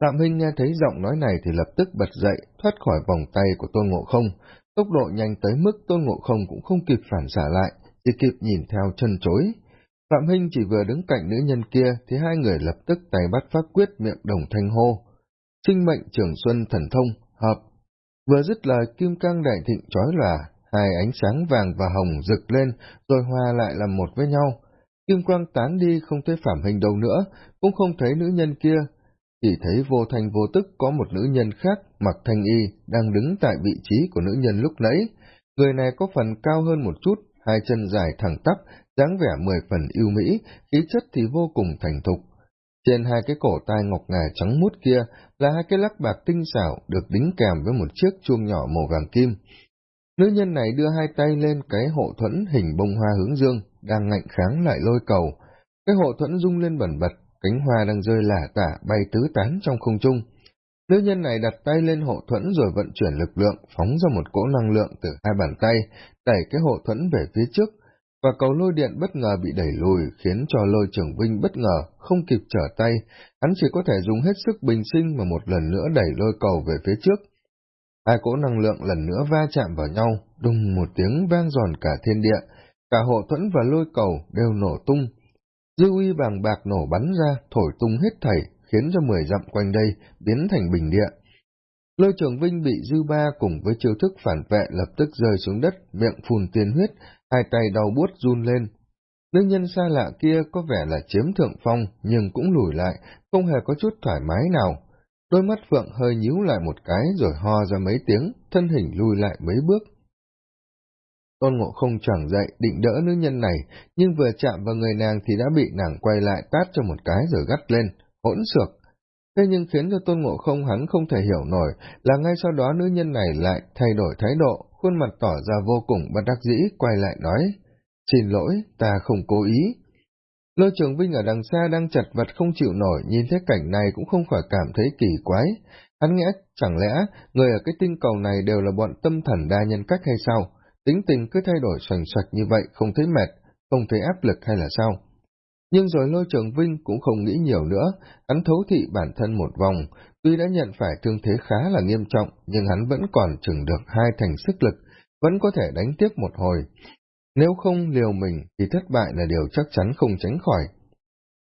Phạm Hinh nghe thấy giọng nói này thì lập tức bật dậy, thoát khỏi vòng tay của Tôn Ngộ Không. Tốc độ nhanh tới mức Tôn Ngộ Không cũng không kịp phản xả lại, chỉ kịp nhìn theo chân chối. Phạm Hinh chỉ vừa đứng cạnh nữ nhân kia thì hai người lập tức tay bắt pháp quyết miệng đồng thanh hô. sinh mệnh trường xuân thần thông, hợp. Vừa dứt lời kim cang đại thịnh trói lòa, hai ánh sáng vàng và hồng rực lên rồi hòa lại làm một với nhau. Kim quang tán đi không thấy Phạm Hình đâu nữa, cũng không thấy nữ nhân kia, chỉ thấy vô thanh vô tức có một nữ nhân khác mặc thanh y đang đứng tại vị trí của nữ nhân lúc nãy. Người này có phần cao hơn một chút, hai chân dài thẳng tắp, dáng vẻ mười phần yêu mỹ, khí chất thì vô cùng thành thục. Trên hai cái cổ tai ngọc ngà trắng mút kia là hai cái lắc bạc tinh xảo được đính kèm với một chiếc chuông nhỏ màu vàng kim. Nữ nhân này đưa hai tay lên cái hộ thuẫn hình bông hoa hướng dương, đang ngạnh kháng lại lôi cầu. Cái hộ thuẫn rung lên bẩn bật, cánh hoa đang rơi lả tả bay tứ tán trong không trung. Nữ nhân này đặt tay lên hộ thuẫn rồi vận chuyển lực lượng, phóng ra một cỗ năng lượng từ hai bàn tay, đẩy cái hộ thuẫn về phía trước, và cầu lôi điện bất ngờ bị đẩy lùi, khiến cho lôi trưởng vinh bất ngờ, không kịp trở tay, hắn chỉ có thể dùng hết sức bình sinh mà một lần nữa đẩy lôi cầu về phía trước. Hai cỗ năng lượng lần nữa va chạm vào nhau, đùng một tiếng vang giòn cả thiên địa, cả hộ thuẫn và lôi cầu đều nổ tung. Dư uy vàng bạc nổ bắn ra, thổi tung hết thảy, khiến cho mười dặm quanh đây biến thành bình địa. Lôi trường Vinh bị dư ba cùng với chiêu thức phản vệ lập tức rơi xuống đất, miệng phun tiên huyết, hai tay đau buốt run lên. Nữ nhân xa lạ kia có vẻ là chiếm thượng phong, nhưng cũng lùi lại, không hề có chút thoải mái nào. Đôi mắt Phượng hơi nhíu lại một cái rồi ho ra mấy tiếng, thân hình lùi lại mấy bước. Tôn Ngộ không chẳng dậy, định đỡ nữ nhân này, nhưng vừa chạm vào người nàng thì đã bị nàng quay lại tát cho một cái rồi gắt lên, hỗn xược. Thế nhưng khiến cho Tôn Ngộ không hắn không thể hiểu nổi là ngay sau đó nữ nhân này lại thay đổi thái độ, khuôn mặt tỏ ra vô cùng bất đắc dĩ, quay lại nói, Xin lỗi, ta không cố ý. Lôi trường Vinh ở đằng xa đang chặt vật không chịu nổi, nhìn thấy cảnh này cũng không khỏi cảm thấy kỳ quái. Hắn nghĩ chẳng lẽ người ở cái tinh cầu này đều là bọn tâm thần đa nhân cách hay sao? Tính tình cứ thay đổi xoành xoạch như vậy, không thấy mệt, không thấy áp lực hay là sao? Nhưng rồi lôi trường Vinh cũng không nghĩ nhiều nữa, hắn thấu thị bản thân một vòng, tuy đã nhận phải thương thế khá là nghiêm trọng, nhưng hắn vẫn còn chừng được hai thành sức lực, vẫn có thể đánh tiếp một hồi. Nếu không liều mình thì thất bại là điều chắc chắn không tránh khỏi.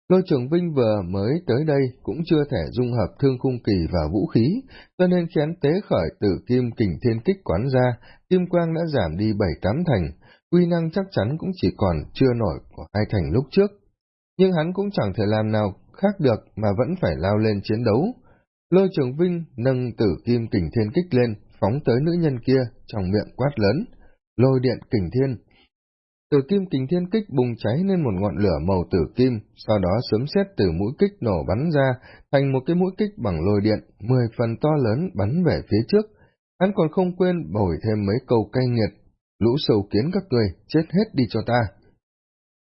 Lôi trường Vinh vừa mới tới đây cũng chưa thể dung hợp thương khung kỳ và vũ khí, cho nên chén tế khởi tử kim kình thiên kích quán ra, kim quang đã giảm đi bảy tám thành, uy năng chắc chắn cũng chỉ còn chưa nổi của hai thành lúc trước. Nhưng hắn cũng chẳng thể làm nào khác được mà vẫn phải lao lên chiến đấu. Lôi trường Vinh nâng tử kim kình thiên kích lên, phóng tới nữ nhân kia, trong miệng quát lớn. Lôi điện kình thiên, từ kim kình thiên kích bùng cháy lên một ngọn lửa màu tử kim, sau đó sớm xét từ mũi kích nổ bắn ra, thành một cái mũi kích bằng lôi điện, mười phần to lớn bắn về phía trước. Hắn còn không quên bồi thêm mấy câu cay nghiệt, lũ sâu kiến các người, chết hết đi cho ta.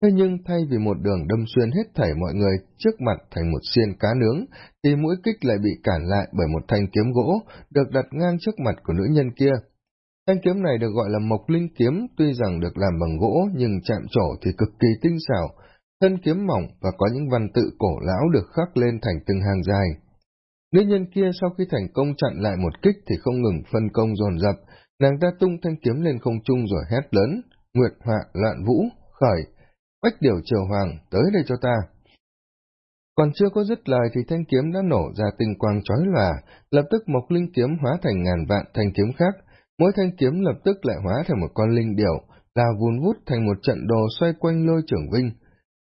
Thế nhưng thay vì một đường đâm xuyên hết thảy mọi người trước mặt thành một xiên cá nướng, thì mũi kích lại bị cản lại bởi một thanh kiếm gỗ được đặt ngang trước mặt của nữ nhân kia. Thanh kiếm này được gọi là mộc linh kiếm, tuy rằng được làm bằng gỗ nhưng chạm trổ thì cực kỳ tinh xảo, thân kiếm mỏng và có những văn tự cổ lão được khắc lên thành từng hàng dài. Nữ nhân kia sau khi thành công chặn lại một kích thì không ngừng phân công dồn dập, nàng ta tung thanh kiếm lên không trung rồi hét lớn, nguyệt họa loạn vũ, khởi, bách điều triều hoàng, tới đây cho ta. Còn chưa có dứt lời thì thanh kiếm đã nổ ra tinh quang chói lòa, lập tức mộc linh kiếm hóa thành ngàn vạn thanh kiếm khác, mỗi thanh kiếm lập tức lại hóa thành một con linh điểu, là vùn vút thành một trận đồ xoay quanh lôi trưởng vinh.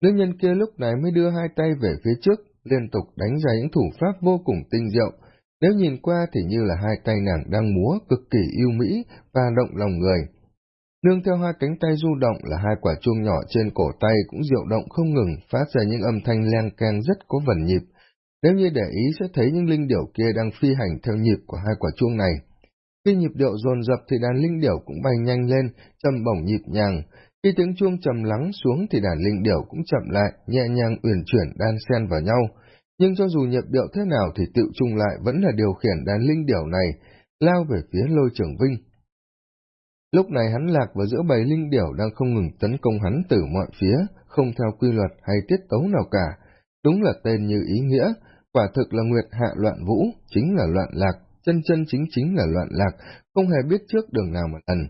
Nữ nhân kia lúc này mới đưa hai tay về phía trước, liên tục đánh ra những thủ pháp vô cùng tinh diệu. Nếu nhìn qua thì như là hai tay nàng đang múa cực kỳ yêu mỹ và động lòng người. Nương theo hai cánh tay du động là hai quả chuông nhỏ trên cổ tay cũng diệu động không ngừng, phát ra những âm thanh len keng rất có vần nhịp. Nếu như để ý sẽ thấy những linh điểu kia đang phi hành theo nhịp của hai quả chuông này. Khi nhịp điệu dồn dập thì đàn linh điểu cũng bay nhanh lên, trầm bổng nhịp nhàng. Khi tiếng chuông trầm lắng xuống thì đàn linh điểu cũng chậm lại, nhẹ nhàng uyển chuyển đan xen vào nhau. Nhưng cho dù nhịp điệu thế nào thì tự chung lại vẫn là điều khiển đàn linh điểu này, lao về phía lôi trưởng vinh. Lúc này hắn lạc vào giữa bầy linh điểu đang không ngừng tấn công hắn từ mọi phía, không theo quy luật hay tiết tấu nào cả. Đúng là tên như ý nghĩa, quả thực là nguyệt hạ loạn vũ, chính là loạn lạc, chân chân chính chính là loạn lạc, không hề biết trước đường nào mà lần.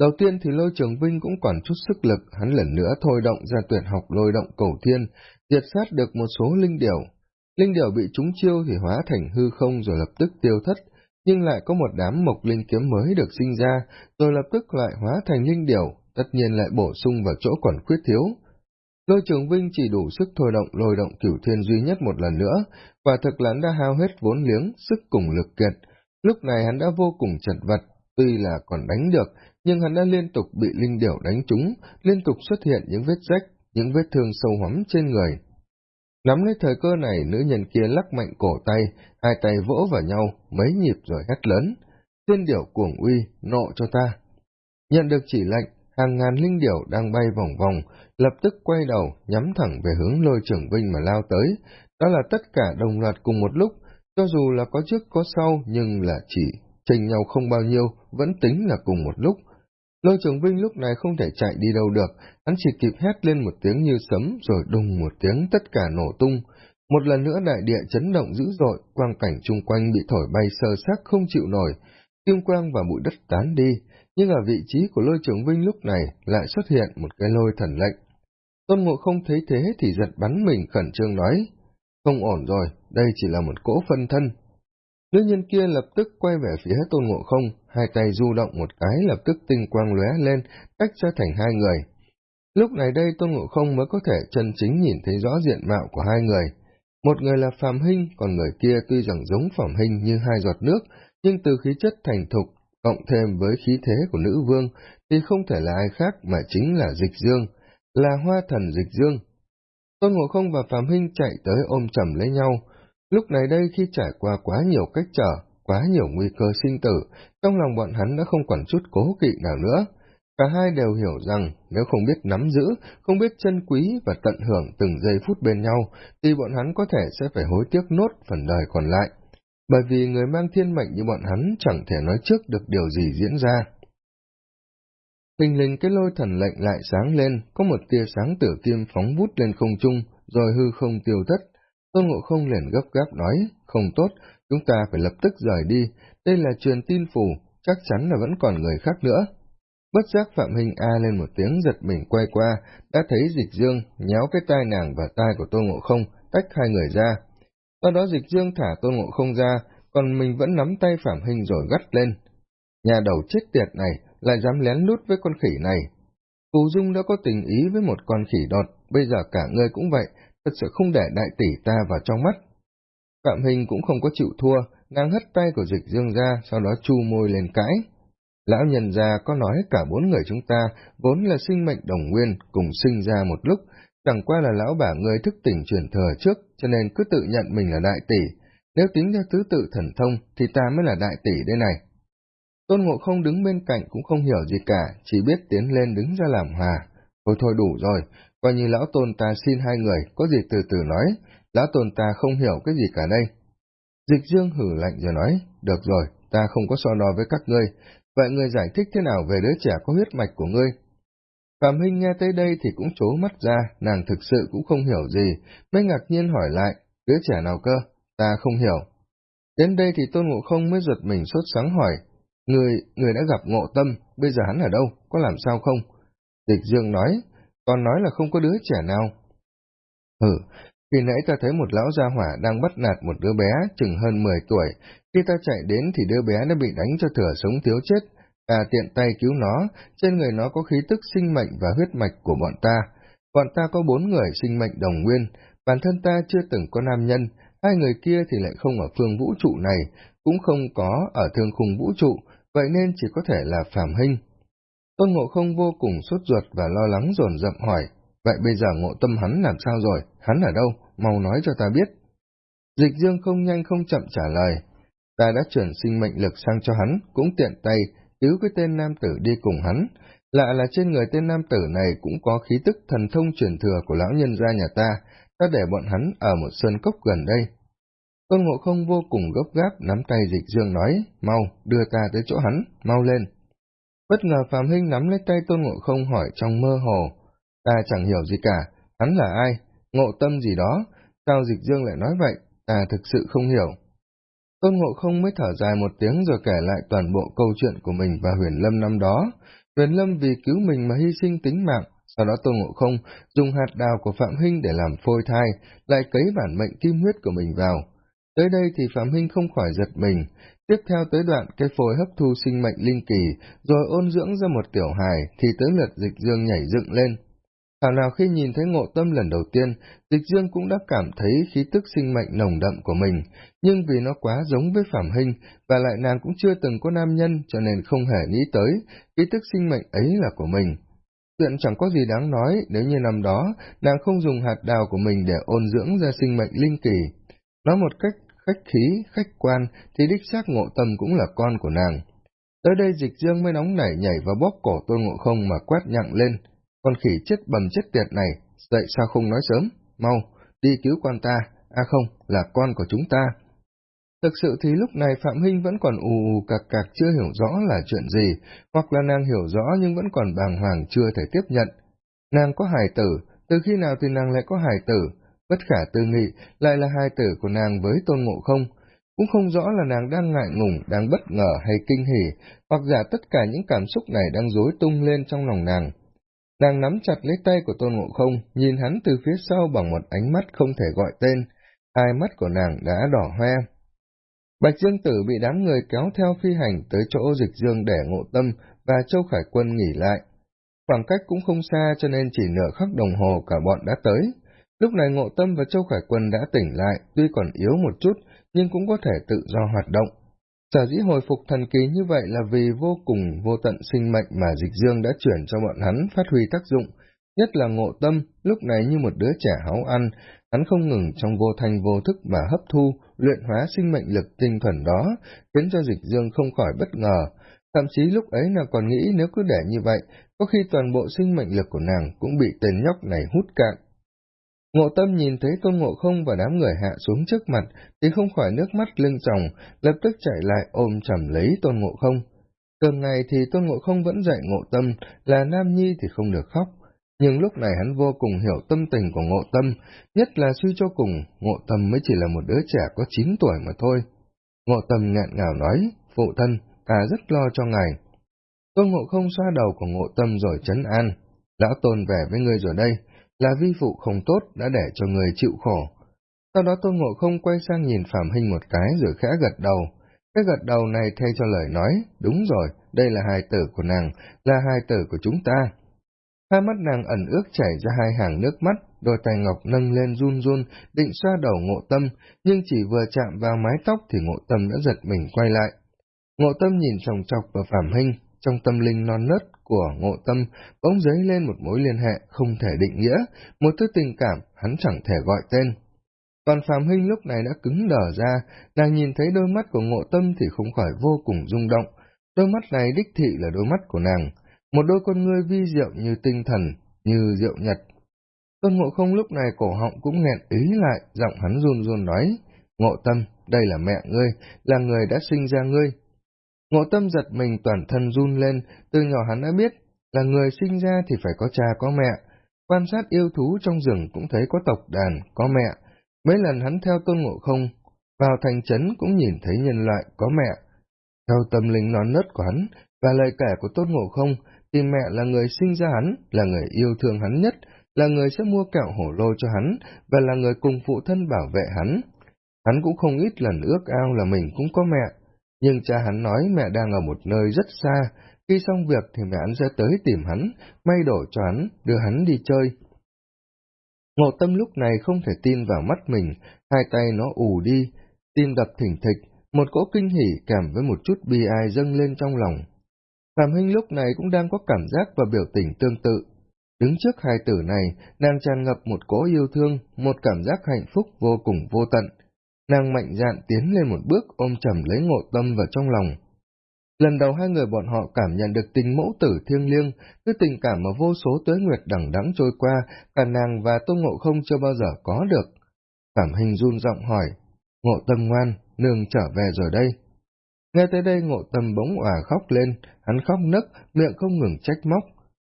Đầu tiên thì lôi trường vinh cũng còn chút sức lực, hắn lần nữa thôi động ra tuyệt học lôi động cổ thiên, diệt sát được một số linh điểu. Linh điểu bị trúng chiêu thì hóa thành hư không rồi lập tức tiêu thất, nhưng lại có một đám mộc linh kiếm mới được sinh ra, rồi lập tức lại hóa thành linh điểu, tất nhiên lại bổ sung vào chỗ còn khuyết thiếu. Lôi trường vinh chỉ đủ sức thôi động lôi động cửu thiên duy nhất một lần nữa, và thực là hắn đã hao hết vốn liếng, sức cùng lực kiệt. Lúc này hắn đã vô cùng chật vật, tuy là còn đánh được, nhưng hắn đã liên tục bị linh điểu đánh trúng, liên tục xuất hiện những vết rách, những vết thương sâu hoắm trên người. Nắm lấy thời cơ này, nữ nhân kia lắc mạnh cổ tay, hai tay vỗ vào nhau, mấy nhịp rồi hét lớn. Tiên điểu cuồng uy, nộ cho ta. Nhận được chỉ lệnh, hàng ngàn linh điểu đang bay vòng vòng, lập tức quay đầu, nhắm thẳng về hướng lôi trưởng vinh mà lao tới. Đó là tất cả đồng loạt cùng một lúc, cho dù là có trước có sau, nhưng là chỉ chênh nhau không bao nhiêu, vẫn tính là cùng một lúc. Lôi trường vinh lúc này không thể chạy đi đâu được, hắn chỉ kịp hét lên một tiếng như sấm rồi đùng một tiếng tất cả nổ tung. Một lần nữa đại địa chấn động dữ dội, quang cảnh chung quanh bị thổi bay sơ xác không chịu nổi, kim quang và bụi đất tán đi, nhưng ở vị trí của lôi trường vinh lúc này lại xuất hiện một cái lôi thần lệnh. Tôn Ngộ không thấy thế thì giật bắn mình khẩn trương nói, không ổn rồi, đây chỉ là một cỗ phân thân. Nữ nhân kia lập tức quay về phía Tôn Ngộ không, hai tay du động một cái lập tức tinh quang lóe lên, tách ra thành hai người. Lúc này đây Tôn Ngộ không mới có thể chân chính nhìn thấy rõ diện mạo của hai người. Một người là Phạm Hinh, còn người kia tuy rằng giống Phạm Hinh như hai giọt nước, nhưng từ khí chất thành thục, cộng thêm với khí thế của nữ vương, thì không thể là ai khác mà chính là Dịch Dương, là hoa thần Dịch Dương. Tôn Ngộ Không và Phạm Hinh chạy tới ôm chầm lấy nhau. Lúc này đây khi trải qua quá nhiều cách trở, quá nhiều nguy cơ sinh tử, trong lòng bọn hắn đã không còn chút cố kỵ nào nữa. Cả hai đều hiểu rằng nếu không biết nắm giữ, không biết chân quý và tận hưởng từng giây phút bên nhau, thì bọn hắn có thể sẽ phải hối tiếc nốt phần đời còn lại. Bởi vì người mang thiên mệnh như bọn hắn chẳng thể nói trước được điều gì diễn ra. Hình linh cái lôi thần lệnh lại sáng lên, có một tia sáng tử kim phóng vút lên không trung, rồi hư không tiêu thất. Tôn Ngộ Không liền gấp gáp nói, không tốt, chúng ta phải lập tức rời đi, đây là truyền tin phù, chắc chắn là vẫn còn người khác nữa. Bất giác Phạm Hình A lên một tiếng giật mình quay qua, đã thấy dịch dương, nhéo cái tai nàng và tai của Tôn Ngộ Không, tách hai người ra. Sau đó dịch dương thả Tôn Ngộ Không ra, còn mình vẫn nắm tay Phạm Hình rồi gắt lên. Nhà đầu chết tiệt này, lại dám lén lút với con khỉ này. Phù Dung đã có tình ý với một con khỉ đọt, bây giờ cả ngươi cũng vậy, thật sự không để đại tỷ ta vào trong mắt. Phạm Hình cũng không có chịu thua, ngang hất tay của dịch dương ra, sau đó chu môi lên cãi. Lão nhân già có nói cả bốn người chúng ta vốn là sinh mệnh đồng nguyên, cùng sinh ra một lúc, chẳng qua là lão bà người thức tỉnh truyền thừa trước, cho nên cứ tự nhận mình là đại tỷ. Nếu tính theo thứ tự thần thông, thì ta mới là đại tỷ đây này. Tôn Ngộ không đứng bên cạnh cũng không hiểu gì cả, chỉ biết tiến lên đứng ra làm hòa. Thôi thôi đủ rồi, coi như lão tôn ta xin hai người, có gì từ từ nói, lão tôn ta không hiểu cái gì cả đây. Dịch dương hử lạnh rồi nói, được rồi, ta không có so đo với các ngươi, vậy ngươi giải thích thế nào về đứa trẻ có huyết mạch của ngươi? Phạm Hinh nghe tới đây thì cũng trố mắt ra, nàng thực sự cũng không hiểu gì, mới ngạc nhiên hỏi lại, đứa trẻ nào cơ, ta không hiểu. Đến đây thì Tôn Ngộ Không mới giật mình sốt sáng hỏi, Người, người đã gặp ngộ tâm, bây giờ hắn ở đâu, có làm sao không? Địch dương nói, còn nói là không có đứa trẻ nào. Ừ, khi nãy ta thấy một lão gia hỏa đang bắt nạt một đứa bé chừng hơn 10 tuổi, khi ta chạy đến thì đứa bé đã bị đánh cho thừa sống thiếu chết, ta tiện tay cứu nó, trên người nó có khí tức sinh mệnh và huyết mạch của bọn ta. Bọn ta có bốn người sinh mệnh đồng nguyên, bản thân ta chưa từng có nam nhân, hai người kia thì lại không ở phương vũ trụ này, cũng không có ở thương khung vũ trụ, vậy nên chỉ có thể là phàm hình. Tôn Ngộ không vô cùng sốt ruột và lo lắng dồn dập hỏi, vậy bây giờ ngộ tâm hắn làm sao rồi, hắn ở đâu, mau nói cho ta biết. Dịch dương không nhanh không chậm trả lời, ta đã chuyển sinh mệnh lực sang cho hắn, cũng tiện tay, cứu cái tên nam tử đi cùng hắn, lạ là trên người tên nam tử này cũng có khí tức thần thông truyền thừa của lão nhân gia nhà ta, ta để bọn hắn ở một sơn cốc gần đây, Tôn Ngộ Không vô cùng gấp gáp nắm tay Dịch Dương nói, mau, đưa ta tới chỗ hắn, mau lên. Bất ngờ Phạm Hinh nắm lấy tay Tôn Ngộ Không hỏi trong mơ hồ, ta chẳng hiểu gì cả, hắn là ai, ngộ tâm gì đó, sao Dịch Dương lại nói vậy, ta thực sự không hiểu. Tôn Ngộ không mới thở dài một tiếng rồi kể lại toàn bộ câu chuyện của mình và huyền lâm năm đó. Huyền lâm vì cứu mình mà hy sinh tính mạng, sau đó Tôn Ngộ không dùng hạt đào của Phạm Hinh để làm phôi thai, lại cấy bản mệnh kim huyết của mình vào. Tới đây thì Phạm Hinh không khỏi giật mình, tiếp theo tới đoạn cái phôi hấp thu sinh mệnh linh kỳ, rồi ôn dưỡng ra một tiểu hài thì tới lượt dịch dương nhảy dựng lên. Thảo nào khi nhìn thấy ngộ tâm lần đầu tiên, dịch dương cũng đã cảm thấy khí tức sinh mệnh nồng đậm của mình, nhưng vì nó quá giống với Phạm Hinh, và lại nàng cũng chưa từng có nam nhân cho nên không hề nghĩ tới, khí tức sinh mệnh ấy là của mình. Chuyện chẳng có gì đáng nói nếu như năm đó nàng không dùng hạt đào của mình để ôn dưỡng ra sinh mệnh linh kỳ. Nói một cách khách khí, khách quan thì đích xác ngộ tâm cũng là con của nàng. Tới đây dịch dương mới nóng nảy nhảy vào bóp cổ tôi ngộ không mà quát nhặng lên. Con khỉ chết bầm chết tiệt này, dậy sao không nói sớm? Mau, đi cứu con ta, à không, là con của chúng ta. Thực sự thì lúc này Phạm Hinh vẫn còn ù ù cạc cạc chưa hiểu rõ là chuyện gì, hoặc là nàng hiểu rõ nhưng vẫn còn bàng hoàng chưa thể tiếp nhận. Nàng có hài tử, từ khi nào thì nàng lại có hài tử, bất khả tư nghị lại là hài tử của nàng với tôn ngộ không, cũng không rõ là nàng đang ngại ngùng, đang bất ngờ hay kinh hỉ, hoặc giả tất cả những cảm xúc này đang rối tung lên trong lòng nàng. Nàng nắm chặt lấy tay của tôn ngộ không, nhìn hắn từ phía sau bằng một ánh mắt không thể gọi tên, hai mắt của nàng đã đỏ hoe. Bạch Dương Tử bị đám người kéo theo phi hành tới chỗ dịch dương để ngộ tâm và Châu Khải Quân nghỉ lại. Khoảng cách cũng không xa cho nên chỉ nửa khắc đồng hồ cả bọn đã tới. Lúc này Ngộ Tâm và Châu Khải Quân đã tỉnh lại, tuy còn yếu một chút, nhưng cũng có thể tự do hoạt động. Sở dĩ hồi phục thần kỳ như vậy là vì vô cùng vô tận sinh mệnh mà Dịch Dương đã chuyển cho bọn hắn phát huy tác dụng, nhất là Ngộ Tâm, lúc này như một đứa trẻ háu ăn, hắn không ngừng trong vô thanh vô thức mà hấp thu, luyện hóa sinh mệnh lực tinh thuần đó, khiến cho Dịch Dương không khỏi bất ngờ, thậm chí lúc ấy nàng còn nghĩ nếu cứ để như vậy, có khi toàn bộ sinh mệnh lực của nàng cũng bị tên nhóc này hút cạn. Ngộ tâm nhìn thấy tôn ngộ không và đám người hạ xuống trước mặt, thì không khỏi nước mắt lưng tròng, lập tức chạy lại ôm chầm lấy tôn ngộ không. Tuần ngày thì tôn ngộ không vẫn dạy ngộ tâm là nam nhi thì không được khóc, nhưng lúc này hắn vô cùng hiểu tâm tình của ngộ tâm, nhất là suy cho cùng, ngộ tâm mới chỉ là một đứa trẻ có 9 tuổi mà thôi. Ngộ tâm ngạn ngào nói, phụ thân, ta rất lo cho ngài. Tôn ngộ không xoa đầu của ngộ tâm rồi chấn an, lão tôn về với ngươi rồi đây, là vi phụ không tốt đã để cho người chịu khổ. Sau đó Tôn Ngộ không quay sang nhìn Phạm Hinh một cái rồi khẽ gật đầu. Cái gật đầu này thay cho lời nói, đúng rồi, đây là hài tử của nàng, là hài tử của chúng ta. Hai mắt nàng ẩn ước chảy ra hai hàng nước mắt, đôi tay ngọc nâng lên run run, định xoa đầu ngộ tâm, nhưng chỉ vừa chạm vào mái tóc thì ngộ tâm đã giật mình quay lại. Ngộ tâm nhìn chòng chọc vào Phạm Hinh, trong tâm linh non nớt của ngộ tâm bỗng dấy lên một mối liên hệ không thể định nghĩa, một thứ tình cảm hắn chẳng thể gọi tên. toàn Phạm Hinh lúc này đã cứng đờ ra, nàng nhìn thấy đôi mắt của ngộ tâm thì không khỏi vô cùng rung động. Đôi mắt này đích thị là đôi mắt của nàng, một đôi con ngươi vi diệu như tinh thần, như diệu nhật. Tôn ngộ không lúc này cổ họng cũng nghẹn ý lại, giọng hắn run run nói, ngộ tâm, đây là mẹ ngươi, là người đã sinh ra ngươi, Ngộ tâm giật mình toàn thân run lên, từ nhỏ hắn đã biết, là người sinh ra thì phải có cha có mẹ. Quan sát yêu thú trong rừng cũng thấy có tộc đàn, có mẹ. Mấy lần hắn theo tôn ngộ không, vào thành trấn cũng nhìn thấy nhân loại có mẹ. Theo tâm linh non nớt của hắn, và lời kể của tôn ngộ không, thì mẹ là người sinh ra hắn, là người yêu thương hắn nhất, là người sẽ mua kẹo hổ lô cho hắn, và là người cùng phụ thân bảo vệ hắn. Hắn cũng không ít lần ước ao là mình cũng có mẹ, nhưng cha hắn nói mẹ đang ở một nơi rất xa, khi xong việc thì mẹ hắn sẽ tới tìm hắn, may đổi cho hắn, đưa hắn đi chơi. Ngộ tâm lúc này không thể tin vào mắt mình, hai tay nó ù đi, tim đập thỉnh thịch, một cỗ kinh hỉ kèm với một chút bi ai dâng lên trong lòng. Phạm Hinh lúc này cũng đang có cảm giác và biểu tình tương tự. Đứng trước hai tử này, nàng tràn ngập một cỗ yêu thương, một cảm giác hạnh phúc vô cùng vô tận, Nàng mạnh dạn tiến lên một bước ôm chầm lấy ngộ tâm vào trong lòng. Lần đầu hai người bọn họ cảm nhận được tình mẫu tử thiêng liêng, cái tình cảm mà vô số tuế nguyệt đẳng đắng trôi qua, cả nàng và Tô Ngộ không chưa bao giờ có được. Cảm hình run giọng hỏi, ngộ tâm ngoan, nương trở về rồi đây. Nghe tới đây ngộ tâm bỗng òa khóc lên, hắn khóc nức, miệng không ngừng trách móc.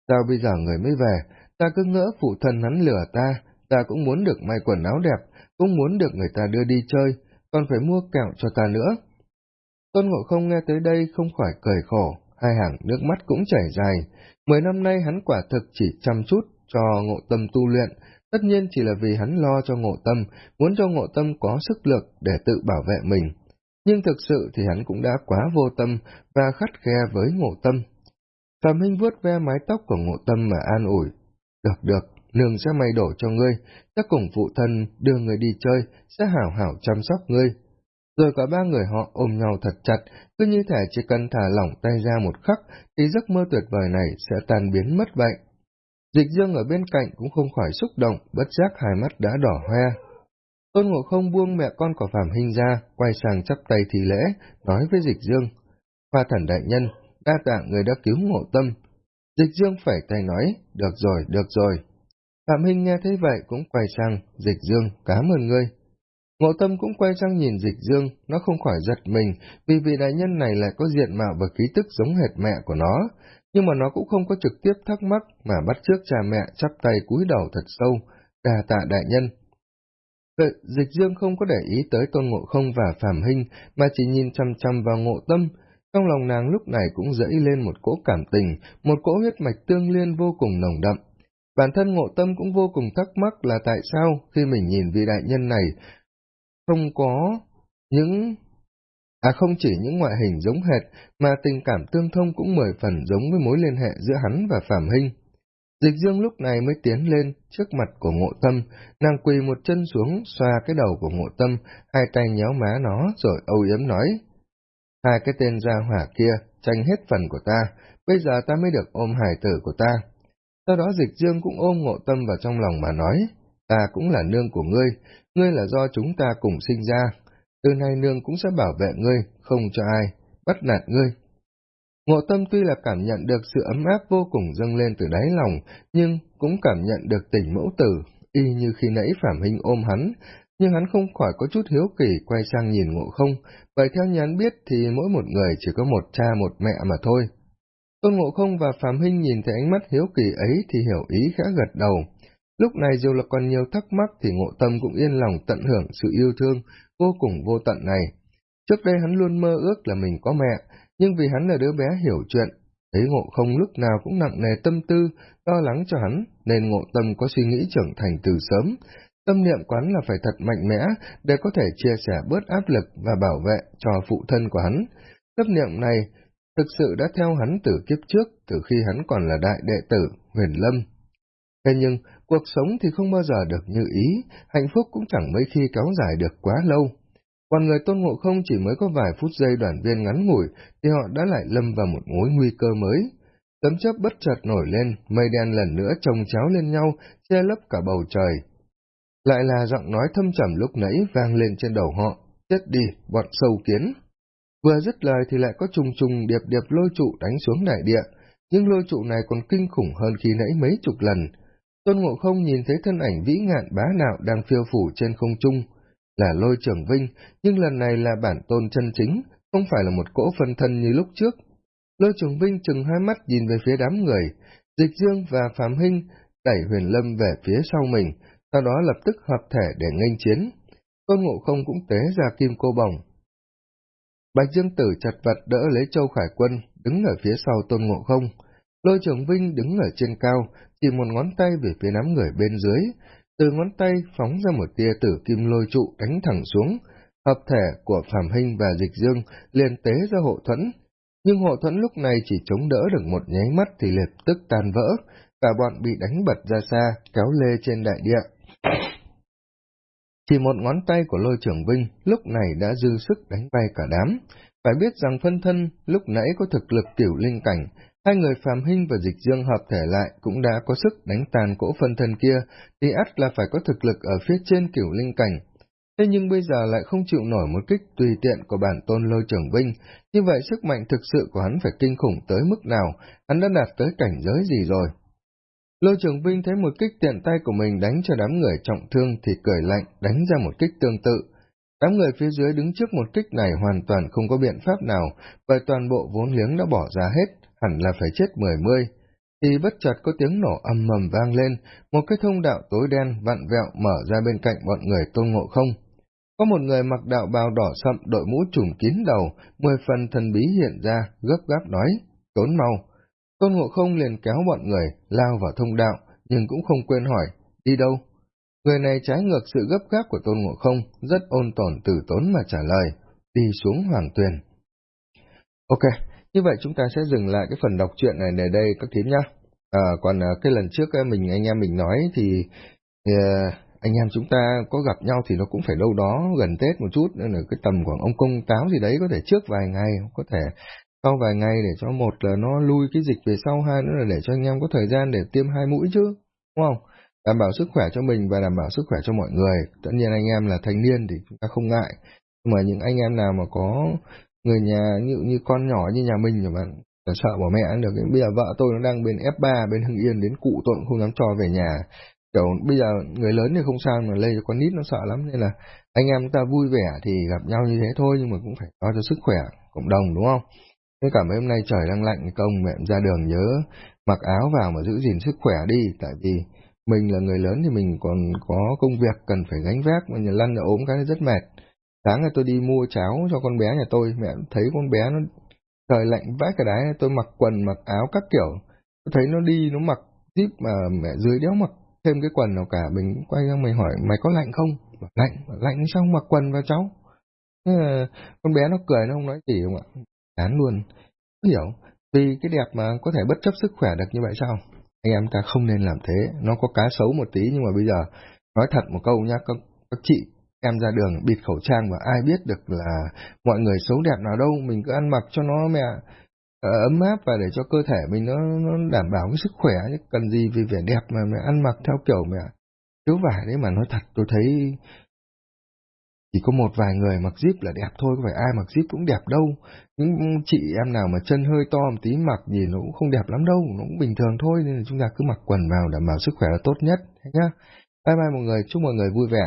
Sao bây giờ người mới về, ta cứ ngỡ phụ thân hắn lừa ta, ta cũng muốn được may quần áo đẹp, cũng muốn được người ta đưa đi chơi, còn phải mua kẹo cho ta nữa. Tôn Ngộ Không nghe tới đây không khỏi cười khổ, hai hàng nước mắt cũng chảy dài. Mười năm nay hắn quả thực chỉ chăm chút cho ngộ tâm tu luyện, tất nhiên chỉ là vì hắn lo cho ngộ tâm, muốn cho ngộ tâm có sức lực để tự bảo vệ mình. Nhưng thực sự thì hắn cũng đã quá vô tâm và khắt khe với ngộ tâm. Phạm Hinh vuốt ve mái tóc của ngộ tâm mà an ủi. Được được, nương sẽ may đổ cho ngươi, sẽ cùng phụ thân đưa người đi chơi, sẽ hảo hảo chăm sóc ngươi. Rồi cả ba người họ ôm nhau thật chặt, cứ như thể chỉ cần thả lỏng tay ra một khắc, thì giấc mơ tuyệt vời này sẽ tan biến mất vậy. Dịch dương ở bên cạnh cũng không khỏi xúc động, bất giác hai mắt đã đỏ hoe. Tôn Ngộ Không buông mẹ con của Phạm Hinh ra, quay sang chắp tay thì lễ, nói với Dịch Dương. Hoa thần đại nhân, đa tạ người đã cứu ngộ tâm. Dịch Dương phải tay nói, được rồi, được rồi. Phạm Hinh nghe thấy vậy cũng quay sang, Dịch Dương, cảm ơn ngươi. Ngộ tâm cũng quay sang nhìn Dịch Dương, nó không khỏi giật mình, vì vị đại nhân này lại có diện mạo và khí tức giống hệt mẹ của nó, nhưng mà nó cũng không có trực tiếp thắc mắc mà bắt trước cha mẹ chắp tay cúi đầu thật sâu, đà tạ đại nhân. Vậy, dịch dương không có để ý tới tôn ngộ không và Phạm Hinh, mà chỉ nhìn chăm chăm vào ngộ tâm, trong lòng nàng lúc này cũng dẫy lên một cỗ cảm tình, một cỗ huyết mạch tương liên vô cùng nồng đậm. Bản thân ngộ tâm cũng vô cùng thắc mắc là tại sao khi mình nhìn vị đại nhân này không có những À không chỉ những ngoại hình giống hệt, mà tình cảm tương thông cũng mười phần giống với mối liên hệ giữa hắn và Phạm Hinh. Dịch dương lúc này mới tiến lên trước mặt của ngộ tâm, nàng quỳ một chân xuống xoa cái đầu của ngộ tâm, hai tay nhéo má nó rồi âu yếm nói. Hai cái tên gia hỏa kia tranh hết phần của ta, bây giờ ta mới được ôm hài tử của ta. Sau đó dịch dương cũng ôm ngộ tâm vào trong lòng mà nói, ta cũng là nương của ngươi, ngươi là do chúng ta cùng sinh ra, từ nay nương cũng sẽ bảo vệ ngươi, không cho ai, bắt nạt ngươi. Ngộ tâm tuy là cảm nhận được sự ấm áp vô cùng dâng lên từ đáy lòng, nhưng cũng cảm nhận được tình mẫu tử, y như khi nãy Phạm Hình ôm hắn, nhưng hắn không khỏi có chút hiếu kỳ quay sang nhìn ngộ không, bởi theo như hắn biết thì mỗi một người chỉ có một cha một mẹ mà thôi. Tôn Ngộ Không và Phạm Hinh nhìn thấy ánh mắt hiếu kỳ ấy thì hiểu ý khẽ gật đầu. Lúc này dù là còn nhiều thắc mắc thì Ngộ Tâm cũng yên lòng tận hưởng sự yêu thương vô cùng vô tận này. Trước đây hắn luôn mơ ước là mình có mẹ, nhưng vì hắn là đứa bé hiểu chuyện, thấy ngộ không lúc nào cũng nặng nề tâm tư, lo lắng cho hắn, nên ngộ tâm có suy nghĩ trưởng thành từ sớm. Tâm niệm quán là phải thật mạnh mẽ để có thể chia sẻ bớt áp lực và bảo vệ cho phụ thân của hắn. Tâm niệm này thực sự đã theo hắn từ kiếp trước, từ khi hắn còn là đại đệ tử, huyền lâm. Thế nhưng, cuộc sống thì không bao giờ được như ý, hạnh phúc cũng chẳng mấy khi kéo dài được quá lâu. Còn người tôn ngộ không chỉ mới có vài phút giây đoàn viên ngắn ngủi, thì họ đã lại lâm vào một mối nguy cơ mới. Tấm chớp bất chợt nổi lên, mây đen lần nữa trồng cháo lên nhau, che lấp cả bầu trời. Lại là giọng nói thâm trầm lúc nãy vang lên trên đầu họ, chết đi, bọn sâu kiến. Vừa dứt lời thì lại có trùng trùng điệp điệp lôi trụ đánh xuống đại địa, nhưng lôi trụ này còn kinh khủng hơn khi nãy mấy chục lần, Tôn Ngộ Không nhìn thấy thân ảnh vĩ ngạn bá nạo đang phiêu phủ trên không trung, là lôi trưởng vinh, nhưng lần này là bản tôn chân chính, không phải là một cỗ phân thân như lúc trước. Lôi trưởng vinh chừng hai mắt nhìn về phía đám người, dịch dương và phạm hinh đẩy huyền lâm về phía sau mình, sau đó lập tức hợp thể để nghênh chiến. Tôn Ngộ Không cũng tế ra kim cô bồng. Bạch Dương Tử chặt vật đỡ lấy Châu Khải Quân, đứng ở phía sau Tôn Ngộ Không. Lôi Trường Vinh đứng ở trên cao, chỉ một ngón tay về phía đám người bên dưới, từ ngón tay phóng ra một tia tử kim lôi trụ đánh thẳng xuống, hợp thể của Phạm Hinh và Dịch Dương liền tế ra hộ thuẫn, nhưng hộ thuẫn lúc này chỉ chống đỡ được một nháy mắt thì lập tức tan vỡ, cả bọn bị đánh bật ra xa, kéo lê trên đại địa. Chỉ một ngón tay của lôi trưởng Vinh lúc này đã dư sức đánh bay cả đám, phải biết rằng phân thân lúc nãy có thực lực tiểu linh cảnh, Hai người Phạm Hinh và Dịch Dương hợp thể lại cũng đã có sức đánh tàn cỗ phân thân kia, thì ắt là phải có thực lực ở phía trên kiểu linh cảnh. Thế nhưng bây giờ lại không chịu nổi một kích tùy tiện của bản tôn lôi trưởng Vinh, như vậy sức mạnh thực sự của hắn phải kinh khủng tới mức nào, hắn đã đạt tới cảnh giới gì rồi. Lôi Trường Vinh thấy một kích tiện tay của mình đánh cho đám người trọng thương thì cười lạnh, đánh ra một kích tương tự. Đám người phía dưới đứng trước một kích này hoàn toàn không có biện pháp nào, bởi toàn bộ vốn liếng đã bỏ ra hết, hẳn là phải chết mười mươi. thì bất chợt có tiếng nổ âm mầm vang lên, một cái thông đạo tối đen vặn vẹo mở ra bên cạnh bọn người tôn ngộ không. Có một người mặc đạo bào đỏ sậm đội mũ trùm kín đầu, mười phần thần bí hiện ra, gấp gáp nói, trốn mau. Tôn ngộ không liền kéo bọn người, lao vào thông đạo, nhưng cũng không quên hỏi, đi đâu? Người này trái ngược sự gấp gáp của tôn ngộ không, rất ôn tồn từ tốn mà trả lời, đi xuống hoàng tuyền. Ok, như vậy chúng ta sẽ dừng lại cái phần đọc truyện này để đây các thím nhá. À, còn à, cái lần trước à, mình anh em mình nói thì, thì anh em chúng ta có gặp nhau thì nó cũng phải đâu đó gần Tết một chút, nên là cái tầm khoảng ông công táo gì đấy có thể trước vài ngày, có thể sau vài ngày để cho một là nó lui cái dịch về sau, hai nữa là để cho anh em có thời gian để tiêm hai mũi chứ, đúng không? Đảm bảo sức khỏe cho mình và đảm bảo sức khỏe cho mọi người. Tất nhiên anh em là thành niên thì chúng ta không ngại, nhưng mà những anh em nào mà có người nhà như như con nhỏ như nhà mình mà sợ bỏ mẹ ăn được. Bây giờ vợ tôi nó đang bên F3 bên Hưng Yên đến cụ tôi cũng không dám cho về nhà. Kiểu bây giờ người lớn thì không sao mà lây cho con nít nó sợ lắm. Nên là anh em ta vui vẻ thì gặp nhau như thế thôi nhưng mà cũng phải lo cho sức khỏe cộng đồng đúng không? Thế cả mấy hôm nay trời đang lạnh công mẹ ra đường nhớ mặc áo vào mà giữ gìn sức khỏe đi. Tại vì mình là người lớn thì mình còn có công việc cần phải gánh vác, mà nhà lăn nhà ốm cái rất mệt. Sáng ngày tôi đi mua cháo cho con bé nhà tôi, mẹ thấy con bé nó trời lạnh vãi cả đáy tôi mặc quần, mặc áo các kiểu. Tôi thấy nó đi, nó mặc zip mà mẹ dưới đéo mặc thêm cái quần nào cả, mình quay sang mình hỏi, mày có lạnh không? Lạnh. Lạnh sao mặc quần vào cháu? Thế là con bé nó cười, nó không nói gì không ạ án luôn. Không hiểu vì cái đẹp mà có thể bất chấp sức khỏe được như vậy sao? Anh em ta không nên làm thế. Nó có cá xấu một tí nhưng mà bây giờ nói thật một câu nhá các, các chị em ra đường bịt khẩu trang và ai biết được là mọi người xấu đẹp nào đâu. Mình cứ ăn mặc cho nó mẹ ờ, ấm áp và để cho cơ thể mình nó, nó đảm bảo cái sức khỏe chứ. Cần gì vì vẻ đẹp mà mẹ ăn mặc theo kiểu mẹ thiếu vải đấy mà nói thật tôi thấy chỉ có một vài người mặc zip là đẹp thôi, có phải ai mặc zip cũng đẹp đâu. Những chị em nào mà chân hơi to một tí mặc gì nó cũng không đẹp lắm đâu, nó cũng bình thường thôi, nên là chúng ta cứ mặc quần vào đảm bảo sức khỏe là tốt nhất, nhá. Bye bye mọi người, chúc mọi người vui vẻ.